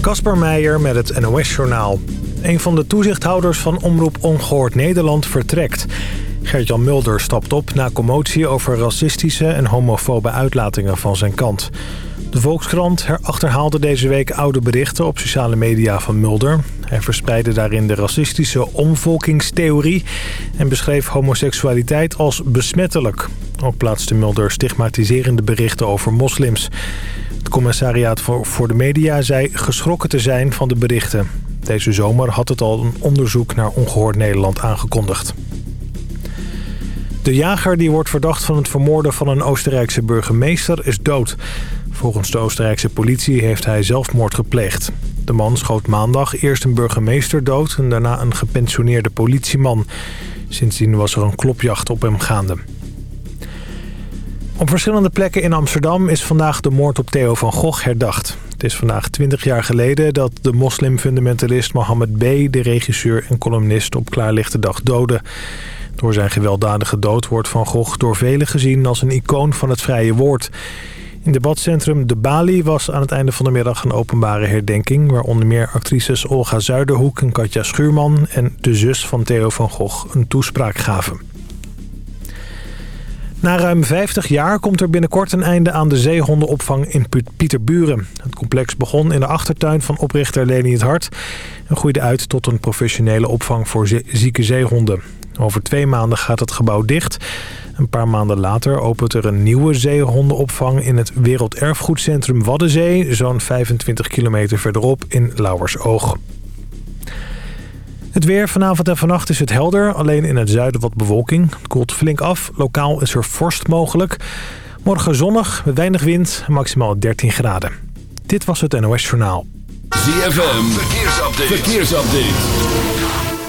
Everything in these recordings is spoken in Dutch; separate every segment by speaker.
Speaker 1: Kasper Meijer met het NOS-journaal. Een van de toezichthouders van Omroep Ongehoord Nederland vertrekt. Gert-Jan Mulder stapt op na commotie over racistische en homofobe uitlatingen van zijn kant. De Volkskrant achterhaalde deze week oude berichten op sociale media van Mulder. Hij verspreidde daarin de racistische omvolkingstheorie... en beschreef homoseksualiteit als besmettelijk. Ook plaatste Mulder stigmatiserende berichten over moslims. Het commissariaat voor, voor de media zei geschrokken te zijn van de berichten. Deze zomer had het al een onderzoek naar Ongehoord Nederland aangekondigd. De jager die wordt verdacht van het vermoorden van een Oostenrijkse burgemeester is dood. Volgens de Oostenrijkse politie heeft hij zelfmoord gepleegd. De man schoot maandag eerst een burgemeester dood en daarna een gepensioneerde politieman. Sindsdien was er een klopjacht op hem gaande. Op verschillende plekken in Amsterdam is vandaag de moord op Theo van Gogh herdacht. Het is vandaag 20 jaar geleden dat de moslimfundamentalist Mohammed B. de regisseur en columnist op klaarlichte dag doodde. Door zijn gewelddadige dood wordt Van Gogh door velen gezien als een icoon van het vrije woord. In debatcentrum De Bali was aan het einde van de middag een openbare herdenking... waar onder meer actrices Olga Zuiderhoek en Katja Schuurman... en de zus van Theo van Gogh een toespraak gaven. Na ruim 50 jaar komt er binnenkort een einde aan de zeehondenopvang in Pieterburen. Het complex begon in de achtertuin van oprichter Leni het Hart... en groeide uit tot een professionele opvang voor zieke zeehonden. Over twee maanden gaat het gebouw dicht. Een paar maanden later opent er een nieuwe zeehondenopvang... in het Werelderfgoedcentrum Waddenzee... zo'n 25 kilometer verderop in Lauwersoog. Het weer vanavond en vannacht is het helder. Alleen in het zuiden wat bewolking. Het koelt flink af. Lokaal is er vorst mogelijk. Morgen zonnig, met weinig wind, maximaal 13 graden. Dit was het NOS Journaal.
Speaker 2: ZFM, verkeersupdate. verkeersupdate.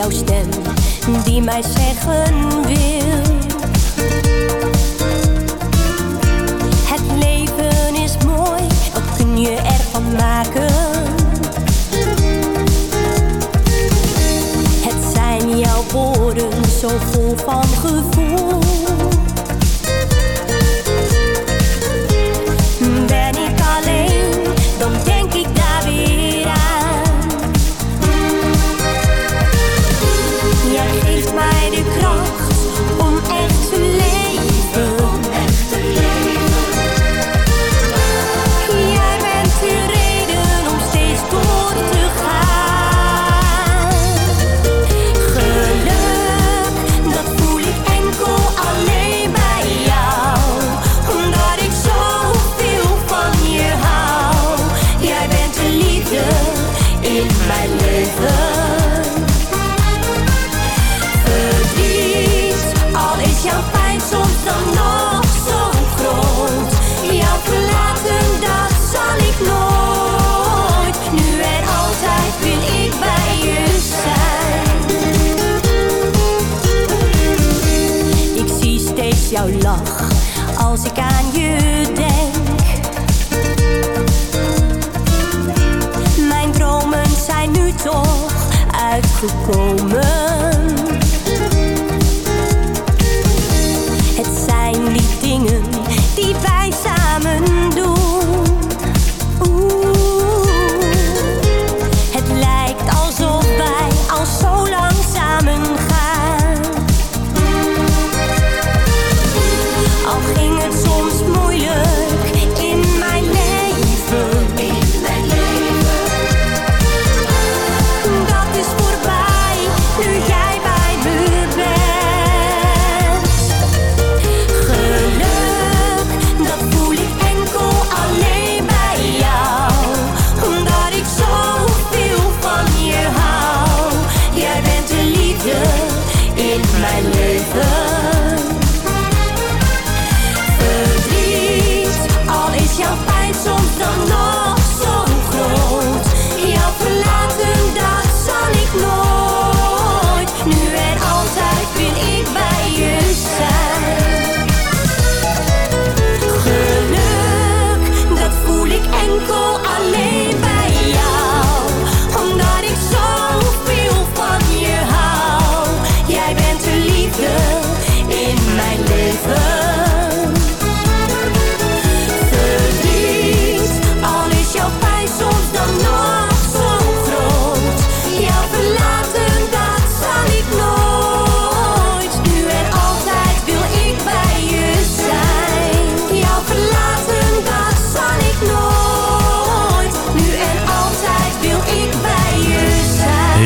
Speaker 3: Jouw stem die mij zeggen wil. Het leven is mooi, wat kun je ervan maken? Het zijn jouw woorden zo vol van gevoel. als ik aan je denk. Mijn dromen zijn nu toch uitgekomen.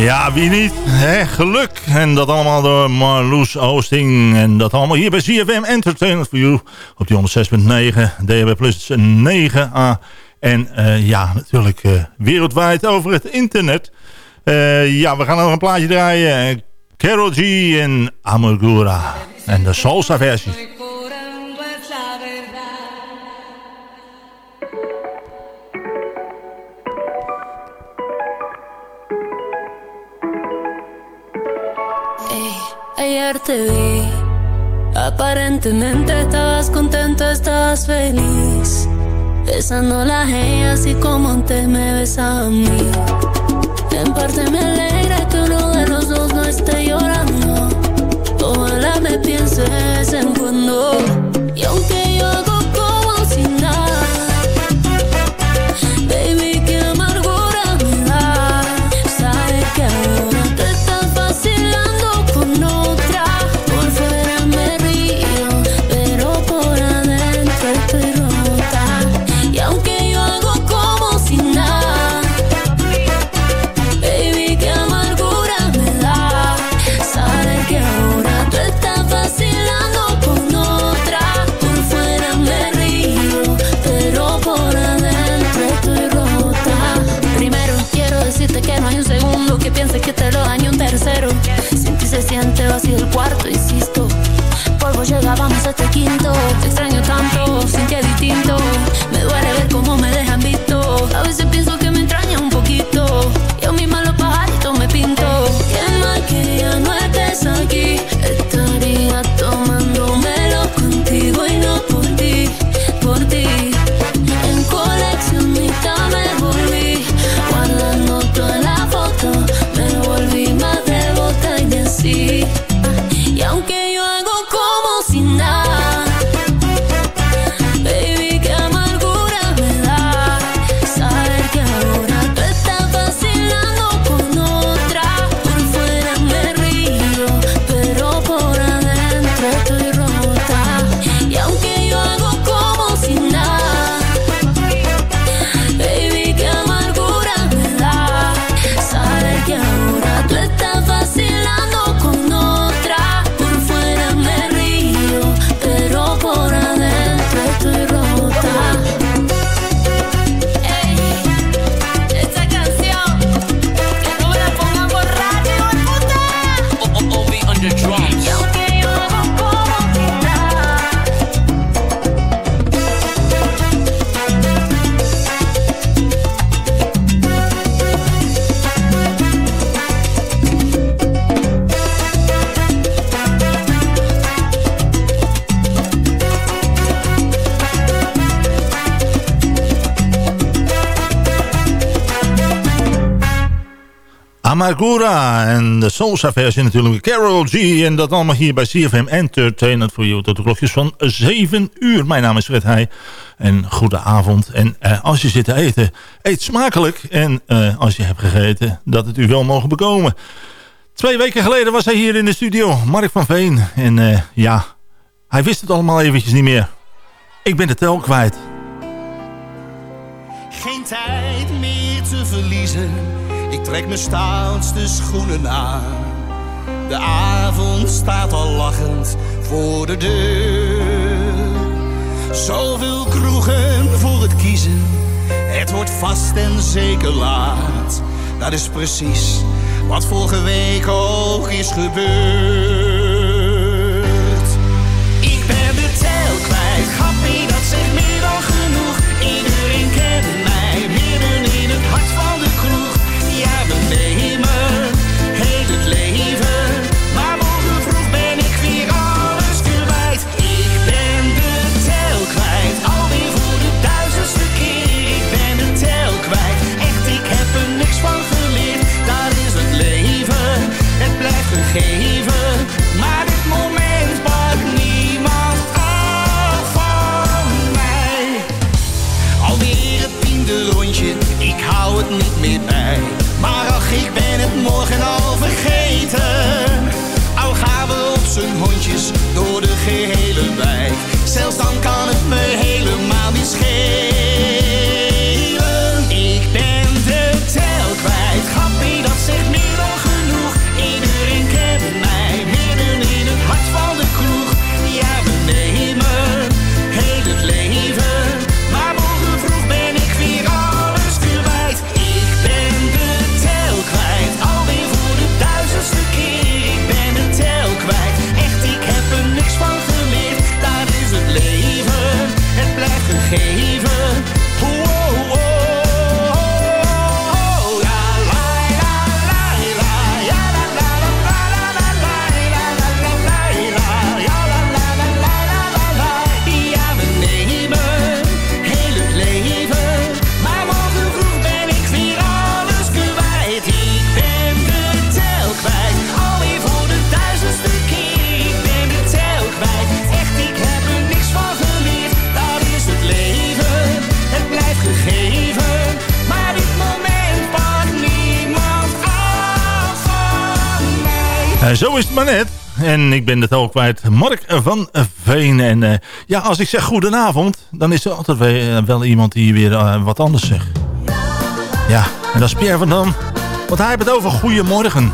Speaker 4: Ja, wie niet? Hè? Geluk. En dat allemaal door Marloes Oosting. En dat allemaal hier bij CFM Entertainment for You. Op die 106.9, DHB Plus 9a. En uh, ja, natuurlijk uh, wereldwijd over het internet. Uh, ja, we gaan nog een plaatje draaien. Carol G en Amargura. En de salsa versie.
Speaker 5: Te vi, aparentemente estabas contento, estabas feliz. Besando la gente así como te me besaba a mí. En parte me alegra que uno de los dos no esté llorando. Ojalá me pienses en cuando. Y aunque yo hago como si nada, baby, siente vacío el cuarto, insisto. Polvo llegábamos a este quinto. Te Amargura
Speaker 4: en de Soulsa versie natuurlijk. Carol G. En dat allemaal hier bij CFM Entertainment voor jou. Tot de klokjes van 7 uur. Mijn naam is Fred. En goede avond. En eh, als je zit te eten, eet smakelijk. En eh, als je hebt gegeten, dat het u wel mogen bekomen. Twee weken geleden was hij hier in de studio. Mark van Veen. En eh, ja, hij wist het allemaal eventjes niet meer. Ik ben de tel kwijt.
Speaker 6: Geen tijd meer te verliezen. Ik trek mijn stoutste schoenen aan. De avond staat al lachend voor de deur. Zoveel kroegen voor het kiezen. Het wordt vast en zeker laat. Dat is precies wat vorige week ook is gebeurd. Ik ben de tel kwijt, grappie, dat zegt meer niet meer bij. Maar ach, ik ben het morgen al
Speaker 7: vergeten. Zo is het maar net. En ik ben het ook kwijt. Mark van Veen. En eh, ja, als ik zeg goedenavond, dan is er altijd wel, eh, wel iemand die weer eh, wat anders zegt. Ja, en dat is Pierre van Dam. Want hij heeft het over. Goedemorgen,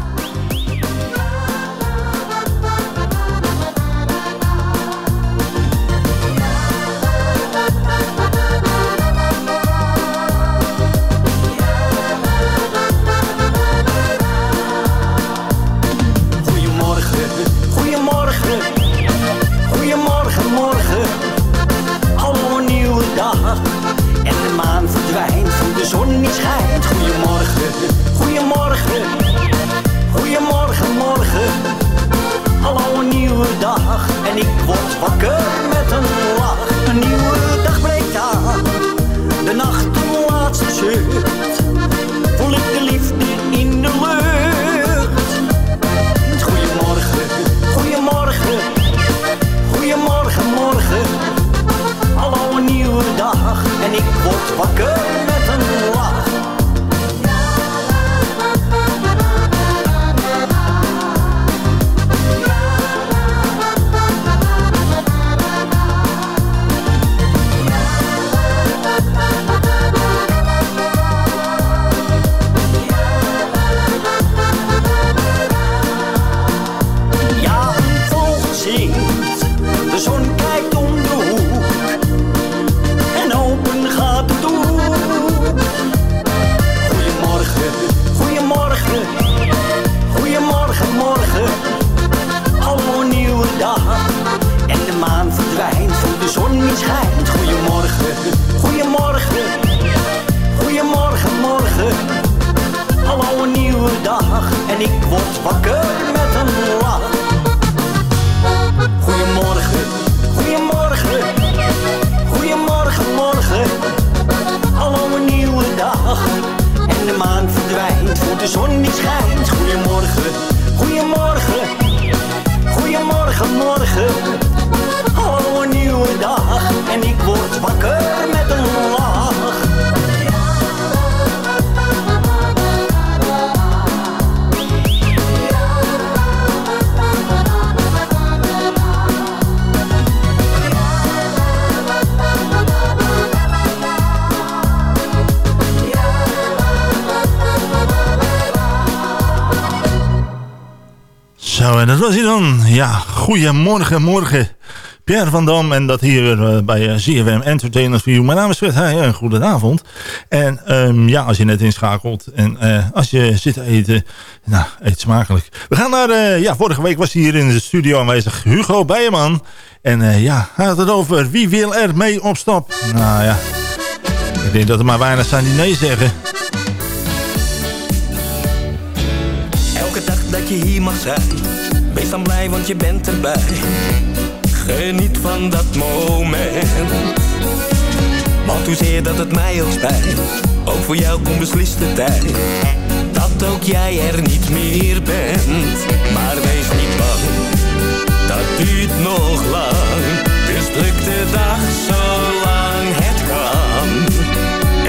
Speaker 4: goedemorgen, morgen.
Speaker 7: Pierre van Dam en dat hier eh, bij ZFM Entertainment View. Mijn naam is Fred Heij en goedenavond. En ehm, ja, als je net inschakelt en eh, als je zit te eten, nou, eet smakelijk. We gaan naar, eh, ja, vorige week was hier in de studio aanwezig Hugo Bijeman. En eh, ja, hij had het over wie wil er mee op stap. Nou ja, ik denk dat er maar weinig zijn die nee zeggen.
Speaker 8: Elke dag dat je hier mag zijn, wees dan blij want je bent erbij. Geniet van dat moment. Want hoezeer dat het mij ook spijt, ook voor jou komt beslist de tijd. Dat ook jij er niet meer bent. Maar wees niet bang, dat duurt nog lang. Dus druk de dag zolang het kan.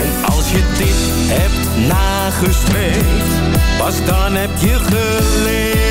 Speaker 8: En als je dit hebt nagestreefd, pas dan heb je geleefd.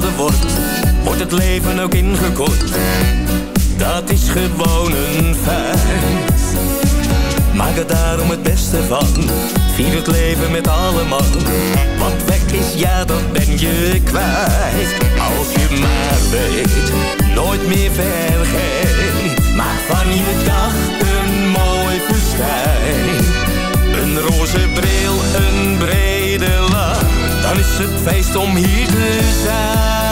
Speaker 8: Ouder wordt, het leven ook ingekort. Dat is gewoon een feit. Maak er daarom het beste van. Vier het leven met alle man. Wat weg is, ja, dat ben je kwijt. Als je maar weet, nooit meer vergeet. Maak van je dag een mooi festijn. Een roze bril, een brede lach. Is het feest om hier te zijn.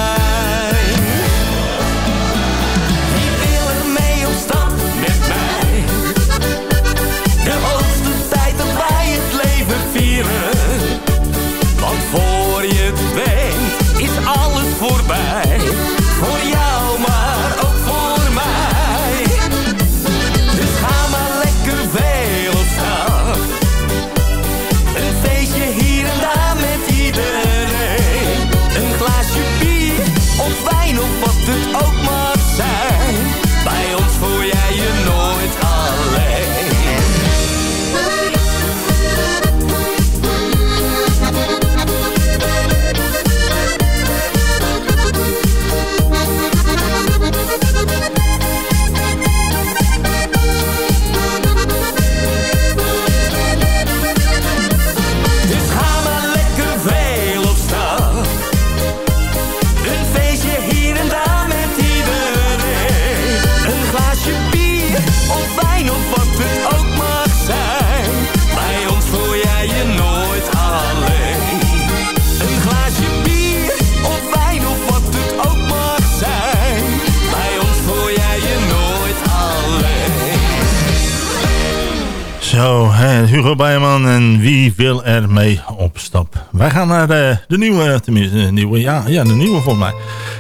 Speaker 8: Wil er mee op stap?
Speaker 4: Wij gaan naar eh, de nieuwe, tenminste de nieuwe, ja, ja de nieuwe volgens mij.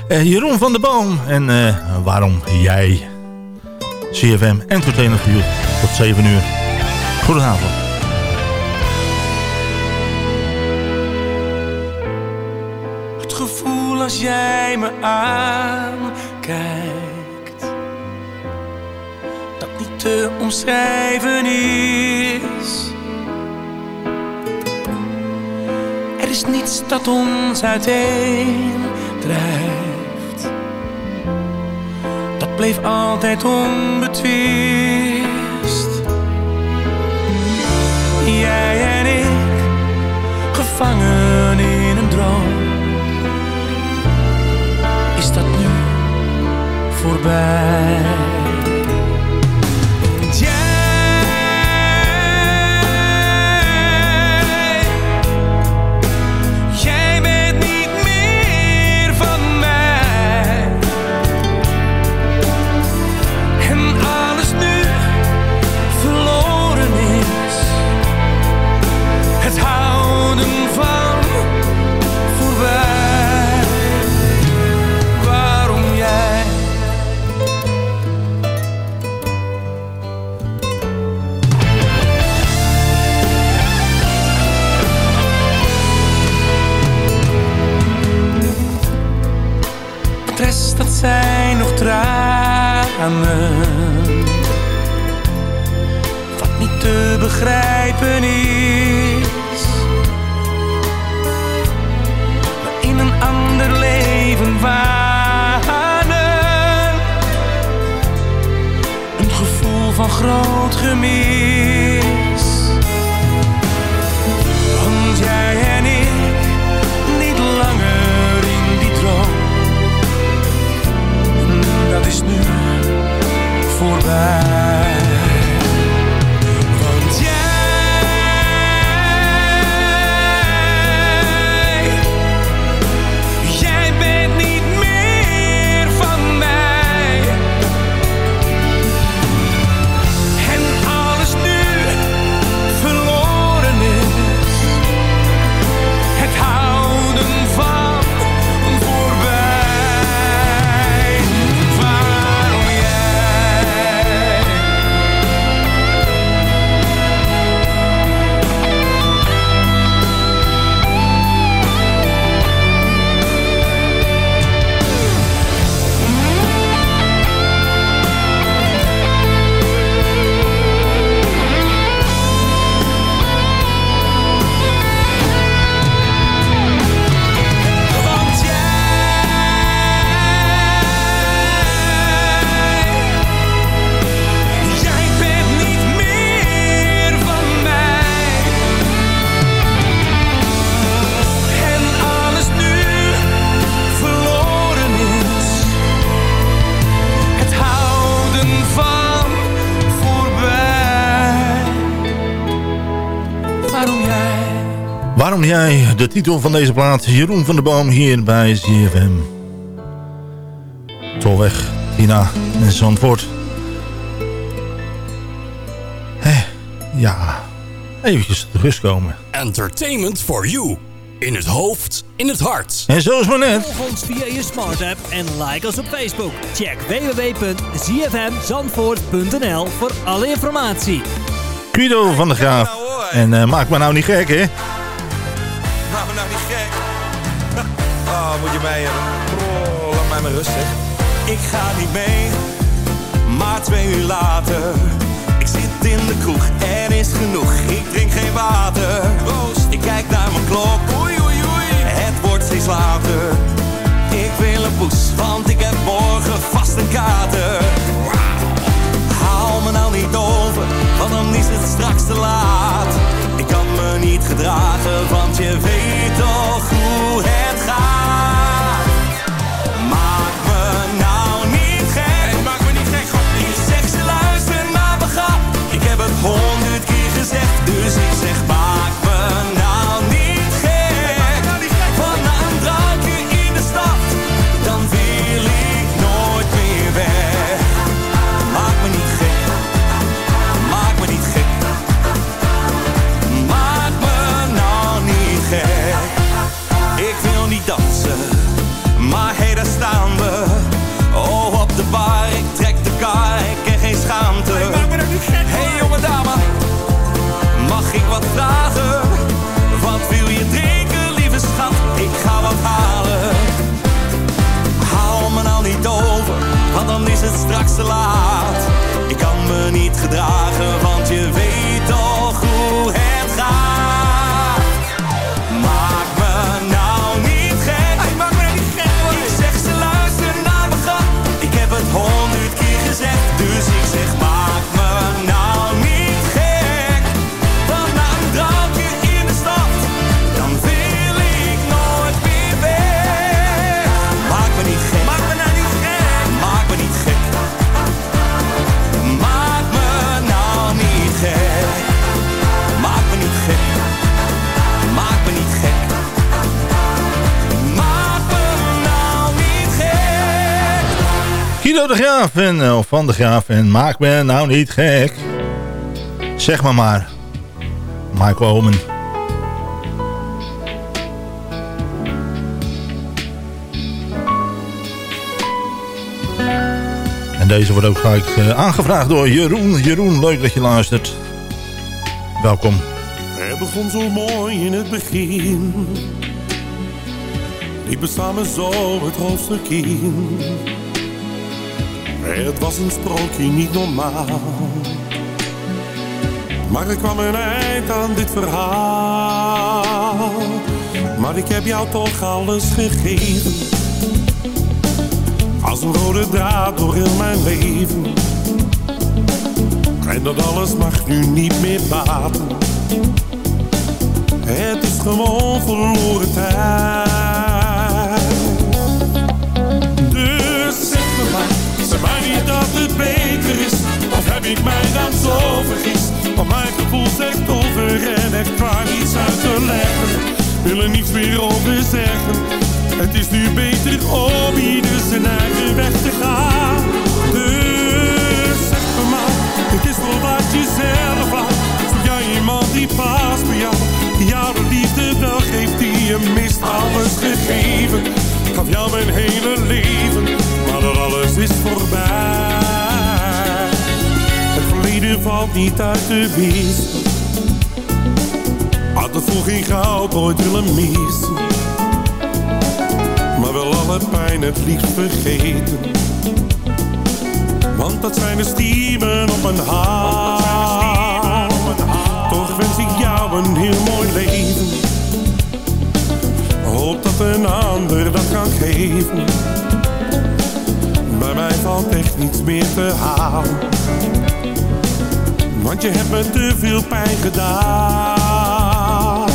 Speaker 4: Eh, Jeroen van der Boom en eh, waarom jij? CFM Entertainment voor You tot 7 uur. Goedenavond.
Speaker 9: Het gevoel als jij me aankijkt Dat niet te omschrijven is Er is niets dat ons uiteen drijft. Dat bleef altijd onbetwist. Jij en ik Gevangen in een droom. Is dat nu voorbij. Wat niet te begrijpen is. We in een ander leven wanen. Een gevoel van groot gemis. Voorbij. Jij,
Speaker 4: de titel van deze plaat, Jeroen van der Boom hier bij ZFM. Tolweg, Tina en Zandvoort. Hé, ja, eventjes tot rust komen.
Speaker 10: Entertainment for you. In het hoofd, in het hart.
Speaker 4: En zo is maar net.
Speaker 11: Volg ons via je smart app en like ons op Facebook. Check www.zfmzandvoort.nl voor alle informatie.
Speaker 4: Guido van der Graaf. En eh, maak me nou niet gek, hè?
Speaker 6: Moet je mij laat mij maar rustig.
Speaker 9: Ik ga niet mee, maar twee uur later. Ik zit in de kroeg, er is genoeg. Ik drink geen water. Ik kijk naar mijn klok. Oei, oei, oei. Het wordt steeds later. Ik wil een poes, want ik heb morgen vast een kater. Haal me nou niet over, want dan is het straks te laat. Ik kan me niet gedragen, want je weet toch hoe het te. Ik kan me niet gedragen van
Speaker 4: Graaf en, eh, of van de Graaf en maak me nou niet gek. Zeg maar maar. Michael Omen. En deze wordt ook gelijk eh, aangevraagd door Jeroen. Jeroen, leuk dat je luistert. Welkom.
Speaker 12: Het begon zo mooi in het begin. Ik samen zo het hoofdstuk in. Het was een sprookje niet normaal. Maar er kwam een eind aan dit verhaal. Maar ik heb jou toch alles gegeven. Als een rode draad door heel mijn leven. En dat alles mag nu niet meer baten. Het is gewoon verloren tijd. Heb ik mij dan zo vergist? Want mijn gevoel zegt over en ik kwam iets uit te leggen. Wil er niets meer over zeggen. Het is nu beter om ieder zijn eigen weg te gaan. Dus zeg me maar, het is wel wat je zelf laat. Zoek jij iemand die past bij jou? Die jou de liefde wel geeft die je mist. Alles gegeven, gaf jou mijn hele leven. Maar dat alles is voorbij. Verleden valt niet uit de wies. Had het vroeg geen goud ooit willen missen. Maar wel alle pijn het liefst vergeten. Want dat zijn de stiemen op een haar. Toch wens ik jou een heel mooi leven. Hoop dat een ander dat kan geven. Bij mij valt echt niets meer te halen. Want je hebt me te veel pijn gedaan.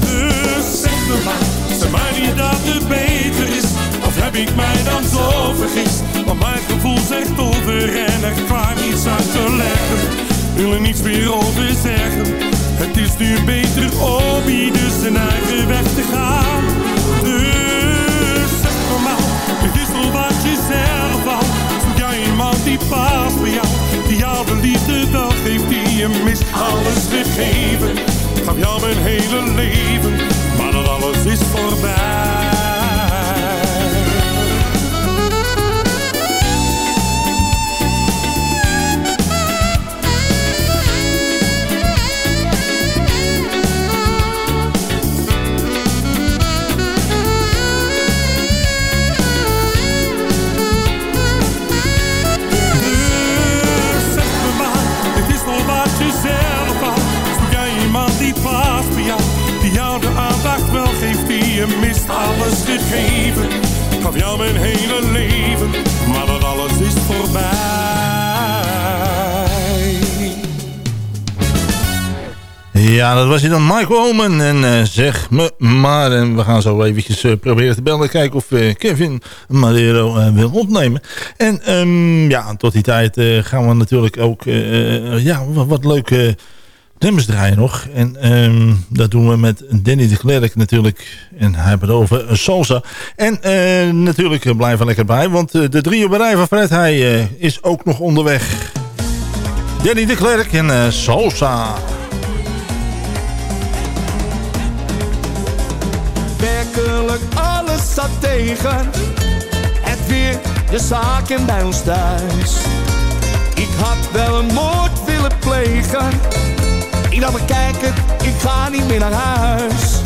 Speaker 12: Dus zeg me maar, zeg maar niet dat het beter is. Of heb ik mij dan zo vergist? Want mijn gevoel zegt over en er kwam iets uit te leggen. Wil er niets meer over zeggen. Het is nu beter om ieder zijn eigen weg te gaan. Dus zeg me maar, het is wel wat je zelf de liefde wel geeft die je mist. Alles gegeven, gaf jou mijn hele leven. Maar dat alles is voorbij. Je mist. Alles gegeven, ik gaf jou mijn hele leven, maar dat alles is voorbij.
Speaker 4: Ja, dat was hij dan, Michael Omen. En eh, zeg me maar, en we gaan zo eventjes eh, proberen te bellen. Kijken of eh, Kevin Madero wil opnemen. En ehm, ja, tot die tijd gaan we natuurlijk ook ja, wat, wat leuke nummers draaien nog. En ehm, dat doen we met Danny de Klerk natuurlijk. En hij heeft het over Salsa. En eh, natuurlijk eh, blijven lekker bij. Want eh, de drie bij rij van Fred, hij eh, is ook nog onderweg. Danny de Klerk en eh, Salsa.
Speaker 13: werkelijk alles zat tegen. Het weer, de zaken bij ons thuis. Ik had wel een moord willen plegen. Ik dacht, kijk het, ik ga niet meer naar huis.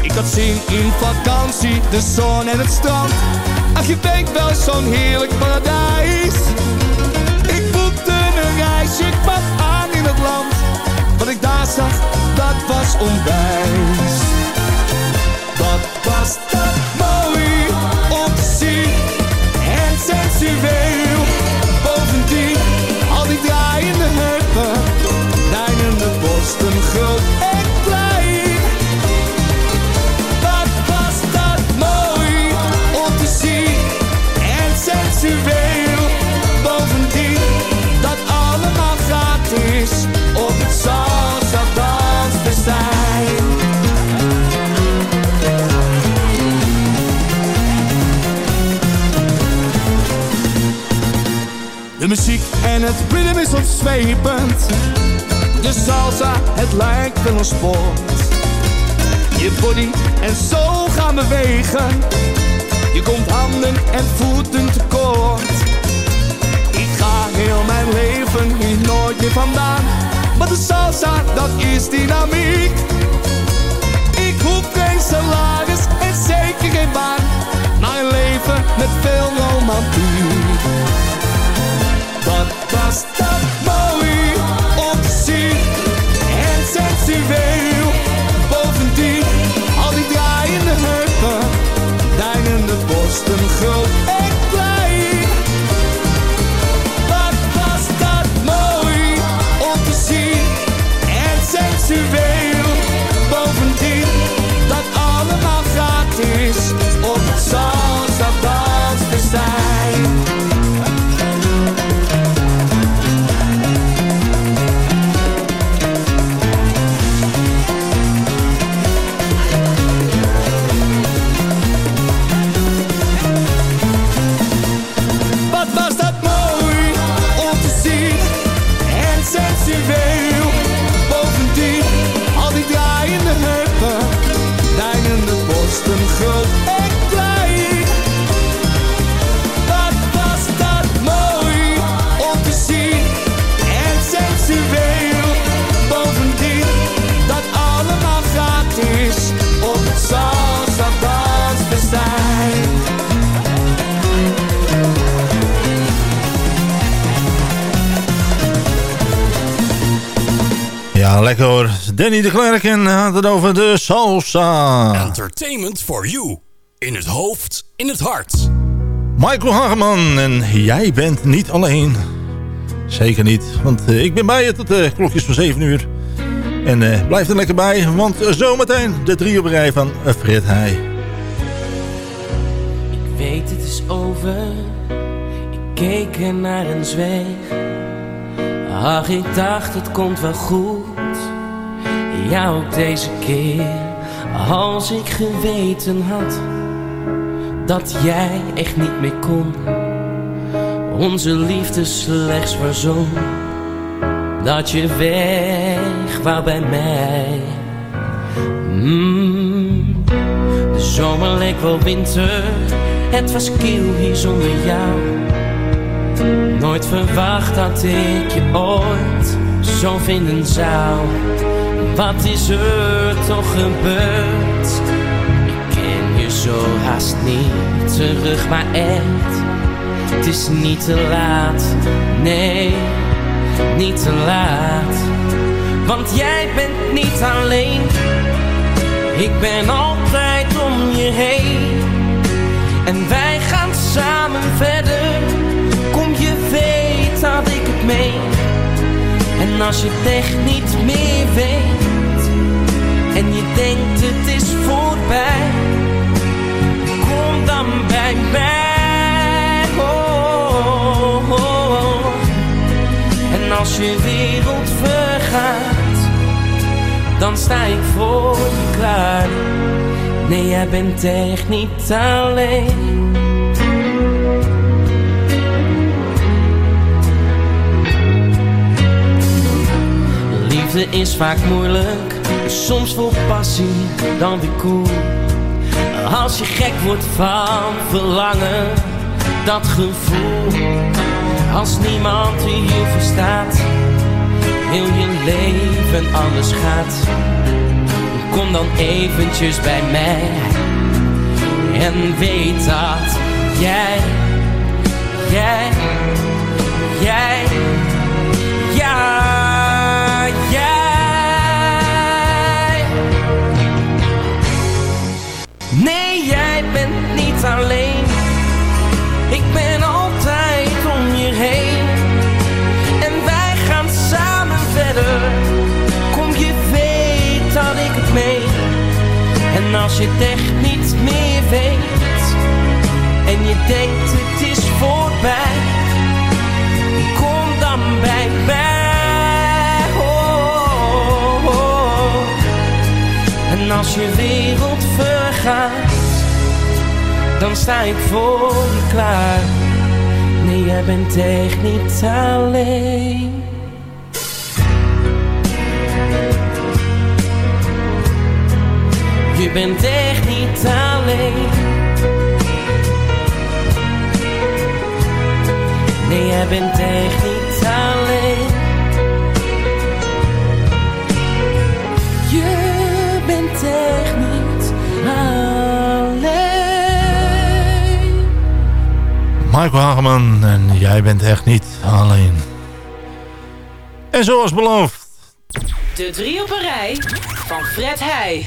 Speaker 13: Ik had zin in vakantie, de zon en het strand. Ach, je weet wel, zo'n heerlijk paradijs. Ik boekte een reisje, ik kwam aan in het land. Wat ik daar zag, dat was onwijs. Wat was dat muziek en het ritme is ontzwepend. De salsa, het lijkt wel een sport. Je body en zo gaan bewegen. Je komt handen en voeten tekort. Ik ga heel mijn leven hier nooit meer vandaan. Maar de salsa, dat is dynamiek. Ik hoef geen salaris en zeker geen baan. Een leven met veel romantiek.
Speaker 4: Lekker hoor. Danny de Klerk en had het over de salsa.
Speaker 10: Entertainment for you. In het hoofd, in het hart.
Speaker 4: Michael Hageman en jij bent niet alleen. Zeker niet, want eh, ik ben bij je tot de klokjes van 7 uur. En eh, blijf er lekker bij, want eh, zometeen de drie op rij van eh, Frit Heij.
Speaker 14: Ik weet het is over. Ik keek er naar en zweeg. Ach, ik dacht het komt wel goed. Ja, ook deze keer. Als ik geweten had dat jij echt niet meer kon. Onze liefde slechts verzon. Dat je weg wou bij mij. Mm, de zomer leek wel winter. Het was kil hier zonder jou. Nooit verwacht dat ik je ooit zo vinden zou. Wat is er toch gebeurd? Ik ken je zo haast niet terug, maar echt. Het is niet te laat, nee, niet te laat. Want jij bent niet alleen. Ik ben altijd om je heen. En wij gaan samen verder. Kom je weet dat ik het meen. En als je het echt niet meer weet. Denkt het is voorbij. Kom dan bij mij. Oh, oh, oh. En als je wereld vergaat. Dan sta ik voor je klaar. Nee, jij bent echt niet alleen. Liefde is vaak moeilijk, soms vol passie, dan weer cool. Als je gek wordt van verlangen, dat gevoel. Als niemand je verstaat, heel je leven anders gaat. Kom dan eventjes bij mij en weet dat jij, jij, als je echt niet meer weet. En je denkt het is voorbij. Kom dan bij mij. Oh, oh, oh. En als je wereld vergaat. Dan sta ik voor je klaar. Nee, jij bent echt niet alleen. Je bent echt niet alleen. Nee, jij bent echt niet alleen. Je bent echt niet alleen.
Speaker 4: Michael Hageman en jij bent echt niet alleen. En zoals beloofd,
Speaker 13: De drie op een rij van Fred Heij.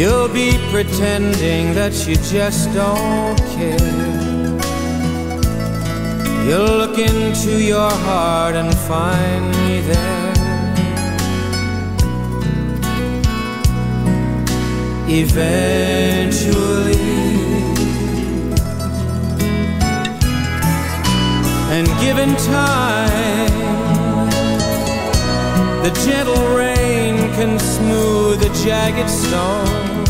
Speaker 15: You'll be pretending that you just don't care. You'll look into your heart and find me there. Eventually, and given time, the gentle rain can smooth a jagged stone.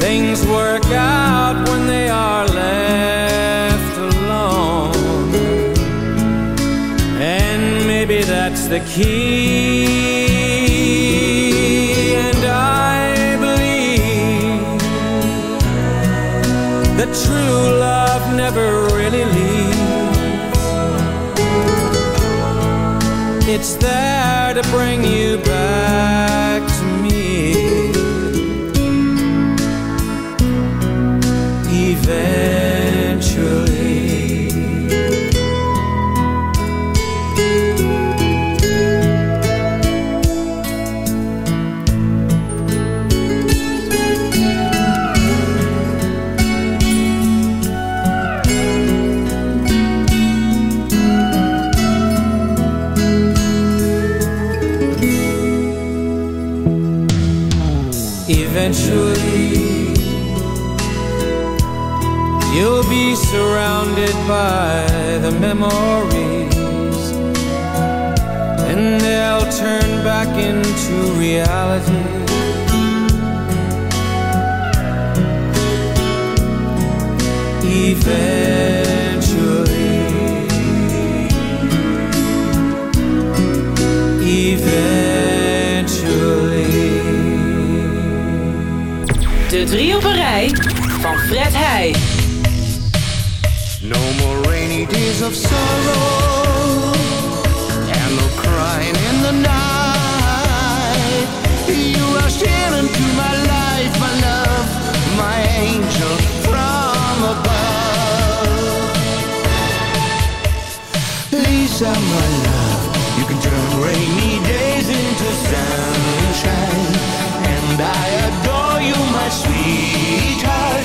Speaker 15: Things work out when they are left alone. And maybe that's the key. And I believe that true love never really leaves. It's there to bring you back to me. Eventually. By the memories, and they'll turn back into reality. Eventually.
Speaker 13: De drie op een rij van Fred Heij.
Speaker 8: Days of sorrow and no crying in the night. You are sharing to my life, my love, my angel from above. Lisa, my love, you can turn rainy days into sunshine, and I adore you, my sweetheart,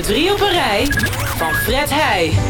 Speaker 13: De drie van Fred Heij.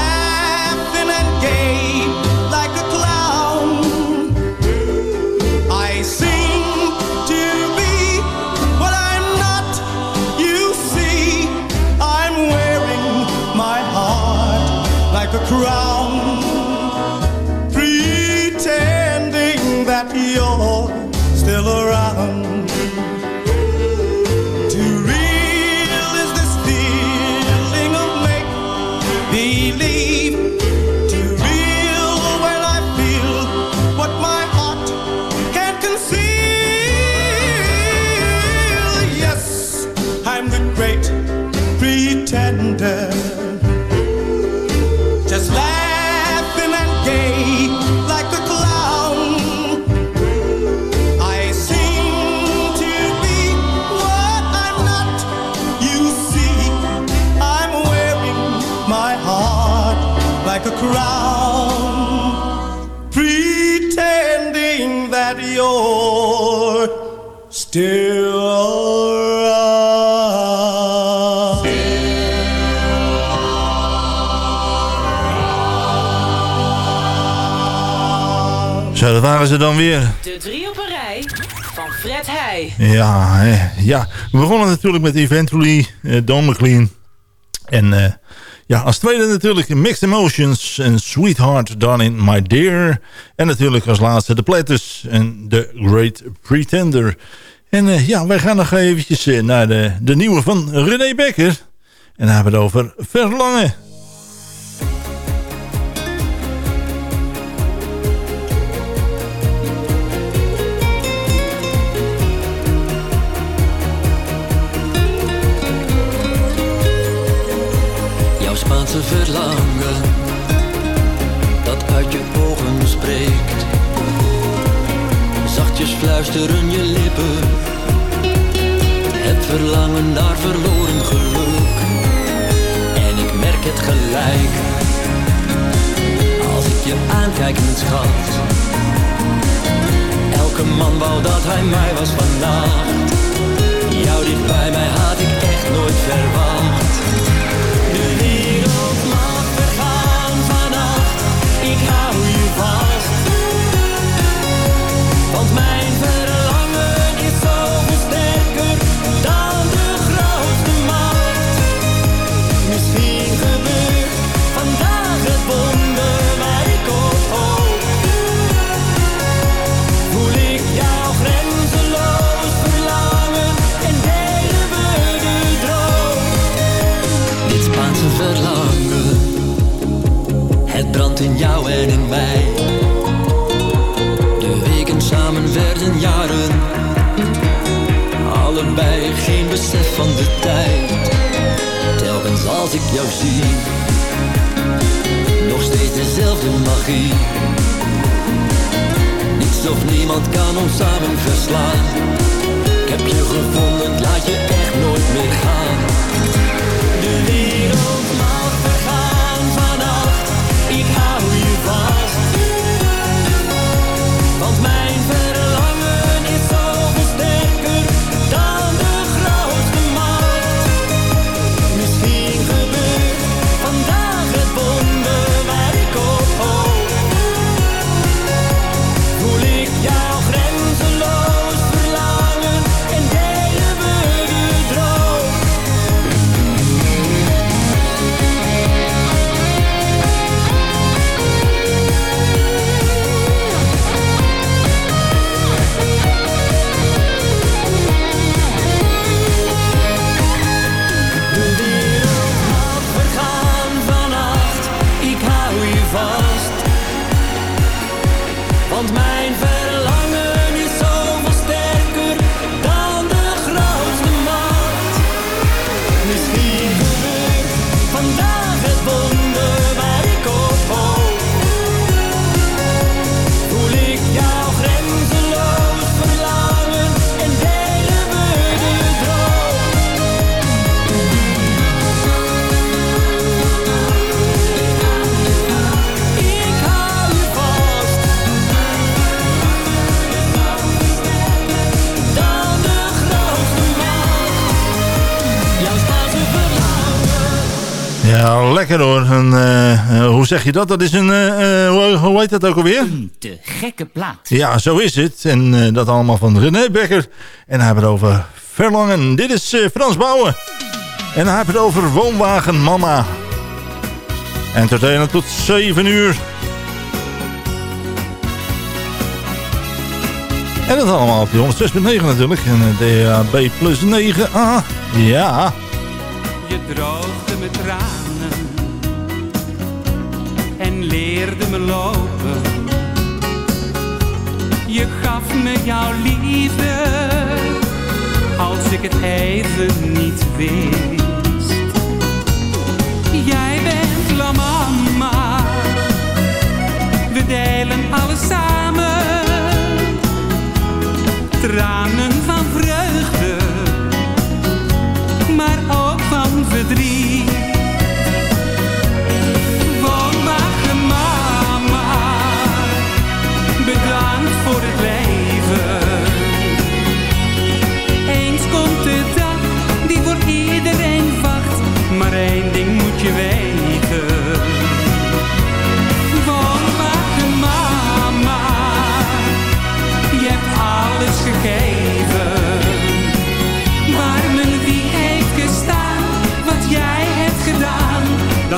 Speaker 4: Dat waren ze dan weer.
Speaker 13: De drie op een rij van Fred Heij.
Speaker 4: Ja, hè, ja. we begonnen natuurlijk met Eventually, uh, Don McLean. En eh, ja, als tweede natuurlijk Mixed Emotions en Sweetheart Darling My Dear. En natuurlijk als laatste de Platters en The Great Pretender. En eh, ja, wij gaan nog eventjes eh, naar de, de nieuwe van René Becker. En dan hebben we het over Verlangen.
Speaker 16: Spaanse verlangen dat uit je ogen spreekt. Zachtjes fluisteren je lippen. Het verlangen naar verloren geluk. En ik merk het gelijk. Als ik je aankijk, mijn schat. Elke man wou dat hij mij was vannacht. Jou dicht bij mij had ik echt nooit verwacht. In jou en in mij. De weken samen werden jaren. Allebei geen besef van de tijd. Telkens als ik jou zie. Nog steeds dezelfde magie. Niets of niemand kan ons samen verslaan. Ik heb je gevonden,
Speaker 4: Ja, lekker hoor. En, eh, eh, hoe zeg je dat? Dat is een, eh, eh, hoe, hoe heet dat ook alweer?
Speaker 17: Te gekke plaat.
Speaker 4: Ja, zo is het. En eh, dat allemaal van René Becker. En hij heeft het over verlangen. Dit is Frans Bouwen. En hij heeft het over woonwagen mama. Entertainen tot 7 uur. En dat allemaal op die 106.9 natuurlijk. En DAB plus 9a. Ja.
Speaker 18: Je droogde mijn tranen leerde me lopen. Je gaf me jouw liefde als ik het even niet wist. Jij bent la mama, we delen alles samen. Tranen van vreugde maar ook van verdriet.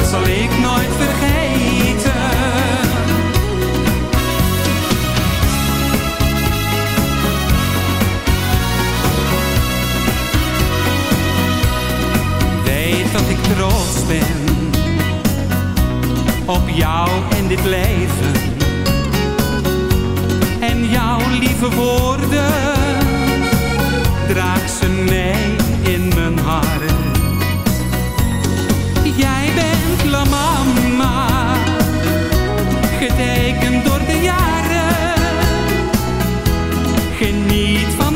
Speaker 18: Dat zal ik nooit vergeten. Weet dat ik trots ben op jou en dit leven. En jouw lieve woorden draag ze mee getekend door de jaren. Geniet van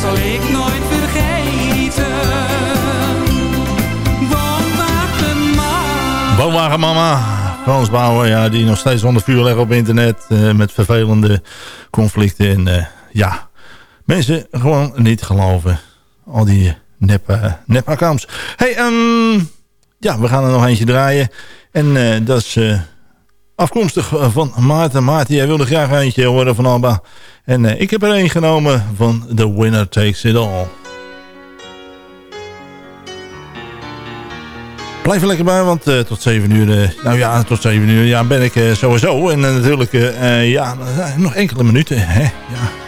Speaker 18: zal ik nooit vergeten. Woonwagen maar.
Speaker 4: Woonwagen mama. Frans Bauer, ja, die nog steeds onder vuur leggen op internet. eh, met vervelende conflicten. En eh, ja, mensen gewoon niet geloven. Al die nep, eh, nep-accounts. hey, ehm, ja, we gaan er nog eentje draaien. En eh, dat is afkomstig van Maarten. Maarten, jij wilde graag eentje horen van Alba. En eh, ik heb er een genomen van The Winner Takes It All. Blijf er lekker bij, want eh, tot 7 uur... eh, nou ja, tot 7 uur ja, ben ik eh, sowieso. En eh, natuurlijk, eh, eh, ja, eh, nog enkele minuten. Hè? Ja.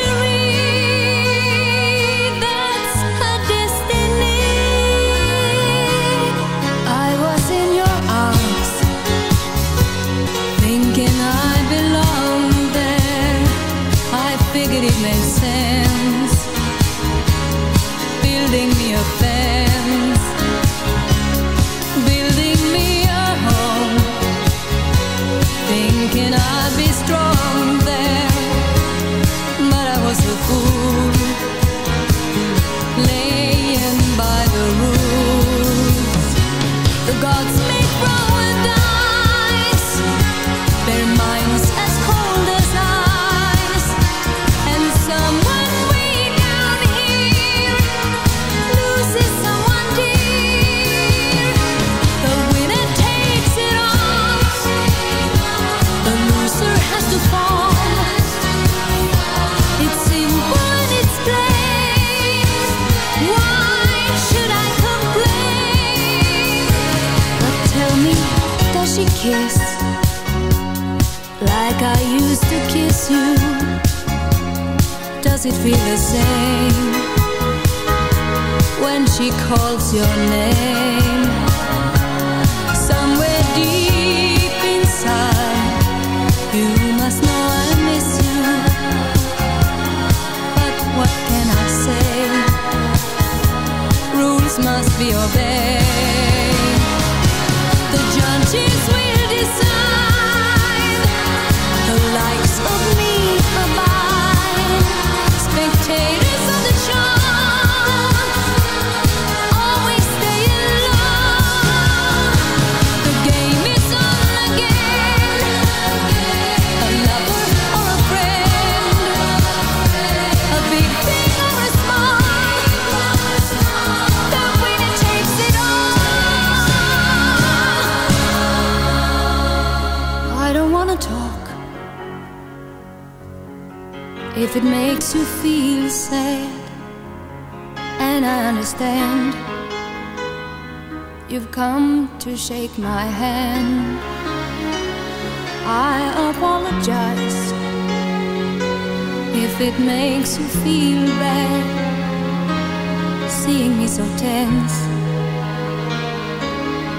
Speaker 5: Seeing me so tense.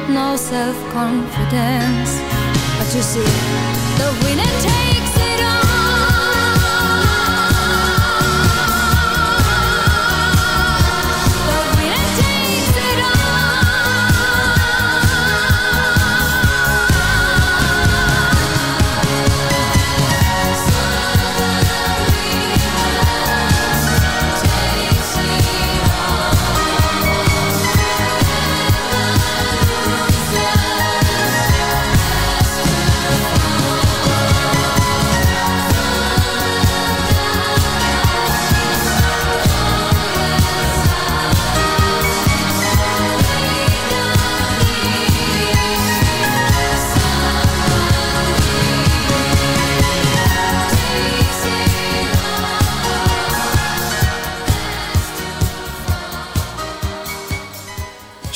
Speaker 5: No self confidence, but you see, the winner takes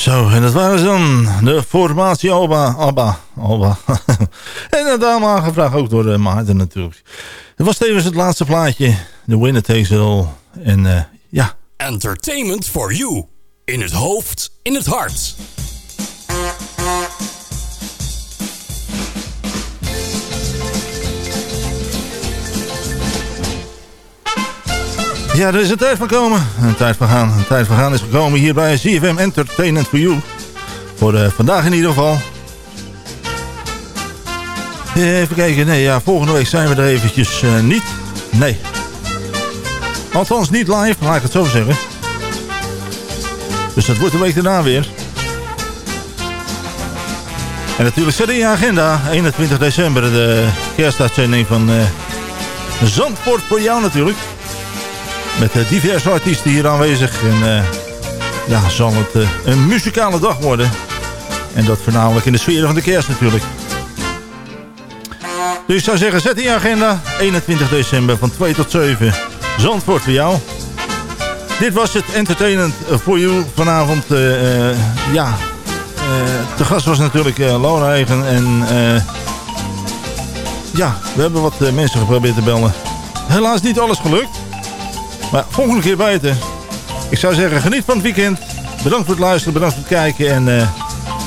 Speaker 4: Zo, en dat waren ze dan. De formatie Alba. Alba. Alba. en dat allemaal aangevraagd ook door uh, Maarten natuurlijk. Het was tevens het laatste plaatje. The Winner Takes It All. En uh, ja.
Speaker 2: Entertainment for you. In het hoofd, in het hart.
Speaker 4: Ja, er is een tijd van komen. Een tijd van gaan. Een tijd van gaan is gekomen hier bij CFM Entertainment for You. Voor uh, vandaag in ieder geval. Even kijken. Nee, ja, volgende week zijn we er eventjes uh, niet. Nee. Althans niet live, laat ik het zo zeggen. Dus dat wordt de week daarna weer. En natuurlijk zet in je agenda. 21 december de kerstuitzending van uh, Zandvoort voor jou natuurlijk. Met uh, diverse artiesten hier aanwezig. En uh, ja, zal het uh, een muzikale dag worden. En dat voornamelijk in de sfeer van de kerst natuurlijk. Dus ik zou zeggen, zet in je agenda. 21 december van 2 tot 7. Zandvoort voor jou. Dit was het Entertainment for You vanavond. ja, de gast was natuurlijk Laura Eigen. En ja, we hebben wat mensen geprobeerd te bellen. Helaas niet alles gelukt. Maar volgende keer buiten. Ik zou zeggen, geniet van het weekend. Bedankt voor het luisteren, bedankt voor het kijken. En uh,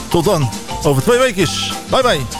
Speaker 4: tot dan, over twee weken. Bye bye.